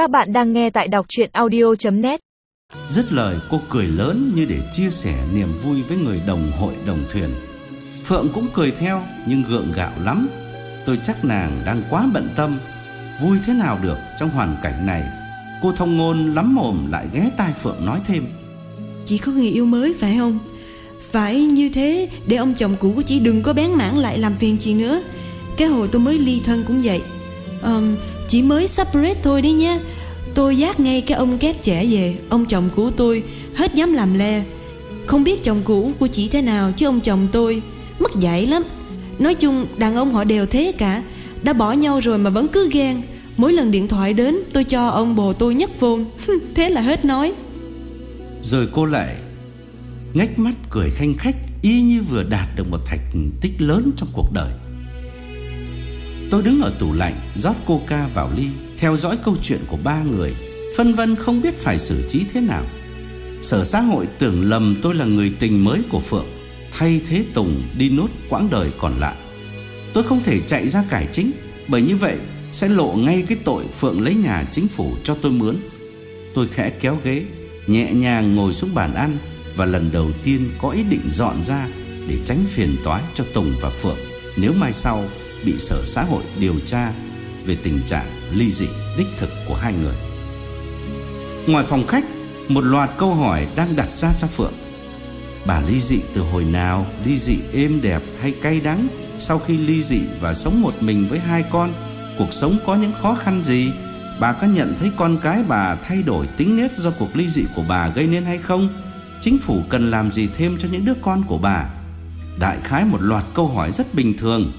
Các bạn đang nghe tại đọc chuyện audio.net Dứt lời cô cười lớn như để chia sẻ niềm vui với người đồng hội đồng thuyền. Phượng cũng cười theo nhưng gượng gạo lắm. Tôi chắc nàng đang quá bận tâm. Vui thế nào được trong hoàn cảnh này? Cô thông ngôn lắm mồm lại ghé tai Phượng nói thêm. Chị có người yêu mới phải không? Phải như thế để ông chồng cũ của chị đừng có bén mảng lại làm phiền chị nữa. Cái hồi tôi mới ly thân cũng vậy. Um, chỉ mới sắp rết thôi đấy nha. Tôi giác ngay cái ông két trẻ về. Ông chồng cũ tôi hết dám làm le. Không biết chồng cũ của chị thế nào, Chứ ông chồng tôi mất dạy lắm. Nói chung, đàn ông họ đều thế cả. Đã bỏ nhau rồi mà vẫn cứ ghen. Mỗi lần điện thoại đến, tôi cho ông bồ tôi nhấc vô. Thế là hết nói. Rồi cô lại ngách mắt cười khanh khách, Y như vừa đạt được một thành tích lớn trong cuộc đời. Tôi đứng ở tủ lạnh, rót coca vào ly, Theo dõi câu chuyện của ba người, Phân vân không biết phải xử trí thế nào. Sở xã hội tưởng lầm tôi là người tình mới của Phượng, Thay thế Tùng đi nốt quãng đời còn lại. Tôi không thể chạy ra cải chính, Bởi như vậy sẽ lộ ngay cái tội Phượng lấy nhà chính phủ cho tôi mướn. Tôi khẽ kéo ghế, Nhẹ nhàng ngồi xuống bàn ăn Và lần đầu tiên có ý định dọn ra Để tránh phiền toái cho Tùng và Phượng. Nếu mai sau bị sở xã hội điều tra Về tình trạng ly dị đích thực của hai người. Ngoài phòng khách, Một loạt câu hỏi đang đặt ra cho Phượng. Bà ly dị từ hồi nào, Ly dị êm đẹp hay cay đắng Sau khi ly dị và sống một mình với hai con? Cuộc sống có những khó khăn gì? Bà có nhận thấy con cái bà thay đổi tính nết Do cuộc ly dị của bà gây nên hay không? Chính phủ cần làm gì thêm cho những đứa con của bà? Đại khái một loạt câu hỏi rất bình thường.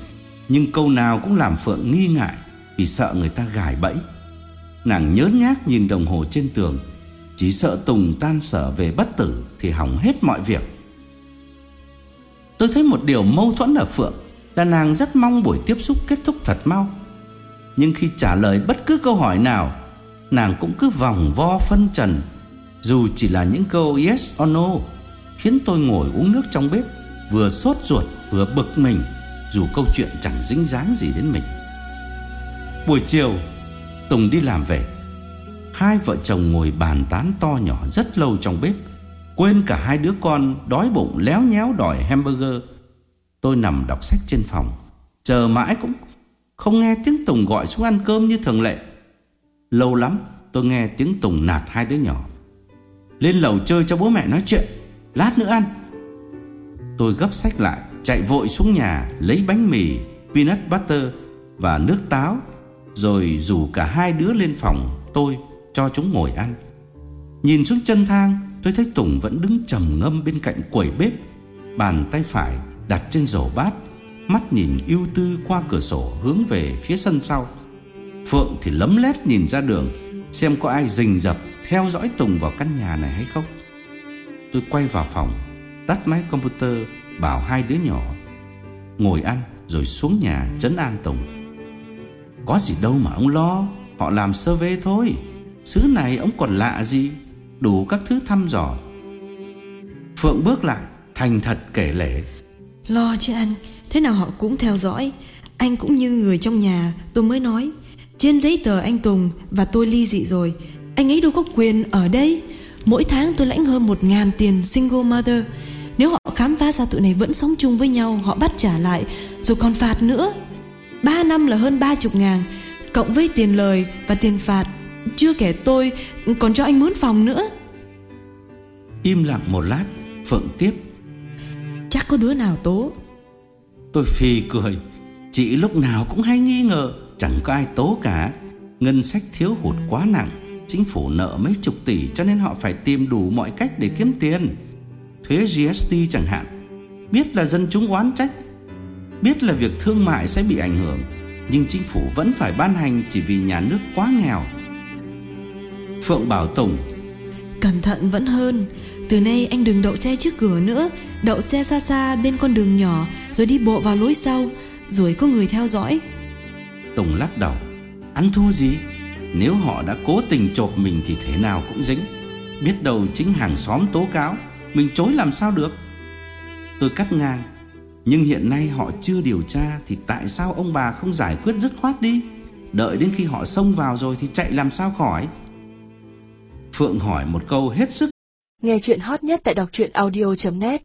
Nhưng câu nào cũng làm Phượng nghi ngại Vì sợ người ta gài bẫy. Nàng nhớ nhác nhìn đồng hồ trên tường, Chỉ sợ Tùng tan sở về bất tử Thì hỏng hết mọi việc. Tôi thấy một điều mâu thuẫn ở Phượng Là nàng rất mong buổi tiếp xúc kết thúc thật mau. Nhưng khi trả lời bất cứ câu hỏi nào, Nàng cũng cứ vòng vo phân trần, Dù chỉ là những câu yes or no, Khiến tôi ngồi uống nước trong bếp, Vừa sốt ruột vừa bực mình. Dù câu chuyện chẳng dính dáng gì đến mình. Buổi chiều, Tùng đi làm về. Hai vợ chồng ngồi bàn tán to nhỏ rất lâu trong bếp. Quên cả hai đứa con đói bụng léo nhéo đòi hamburger. Tôi nằm đọc sách trên phòng, Chờ mãi cũng không nghe tiếng Tùng gọi xuống ăn cơm như thường lệ. Lâu lắm, tôi nghe tiếng Tùng nạt hai đứa nhỏ. Lên lầu chơi cho bố mẹ nói chuyện, Lát nữa ăn. Tôi gấp sách lại. Chạy vội xuống nhà Lấy bánh mì, Peanut butter Và nước táo, Rồi rủ cả hai đứa lên phòng Tôi cho chúng ngồi ăn. Nhìn xuống chân thang, Tôi thấy Tùng vẫn đứng trầm ngâm bên cạnh quầy bếp, Bàn tay phải đặt trên rổ bát, Mắt nhìn ưu tư qua cửa sổ hướng về phía sân sau. Phượng thì lấm lét nhìn ra đường, Xem có ai rình rập theo dõi Tùng vào căn nhà này hay không. Tôi quay vào phòng, Tắt máy computer Bảo hai đứa nhỏ, Ngồi ăn rồi xuống nhà trấn an Tùng. Có gì đâu mà ông lo, Họ làm sơ vê thôi. Xứ này ông còn lạ gì, Đủ các thứ thăm dò. Phượng bước lại, Thành thật kể lể. Lo chứ anh, Thế nào họ cũng theo dõi. Anh cũng như người trong nhà, Tôi mới nói. Trên giấy tờ anh Tùng và tôi ly dị rồi. Anh ấy đâu có quyền ở đây. Mỗi tháng tôi lãnh hơn một ngàn tiền single mother khám phá ra tụi này vẫn sống chung với nhau Họ bắt trả lại Rồi còn phạt nữa. Ba năm là hơn ba chục ngàn Cộng với tiền lời và tiền phạt Chưa kể tôi còn cho anh mướn phòng nữa. Im lặng một lát Phượng tiếp. Chắc có đứa nào tố? Tôi phì cười. Chị lúc nào cũng hay nghi ngờ Chẳng có ai tố cả. Ngân sách thiếu hụt quá nặng Chính phủ nợ mấy chục tỷ Cho nên họ phải tìm đủ mọi cách để kiếm tiền Thuế GST chẳng hạn. Biết là dân chúng oán trách Biết là việc thương mại sẽ bị ảnh hưởng Nhưng chính phủ vẫn phải ban hành Chỉ vì nhà nước quá nghèo. Phượng bảo Tùng. Cẩn thận vẫn hơn. Từ nay anh đừng đậu xe trước cửa nữa Đậu xe xa xa bên con đường nhỏ Rồi đi bộ vào lối sau Rồi có người theo dõi. Tùng lắc đầu. Ăn thua gì? Nếu họ đã cố tình chộp mình thì thế nào cũng dính. Biết đâu chính hàng xóm tố cáo mình chối làm sao được? Tôi cắt ngang. Nhưng hiện nay họ chưa điều tra Thì tại sao ông bà không giải quyết dứt khoát đi? Đợi đến khi họ xông vào rồi thì chạy làm sao khỏi? Phượng hỏi một câu hết sức. Nghe chuyện hot nhất tại đọc truyện audio.net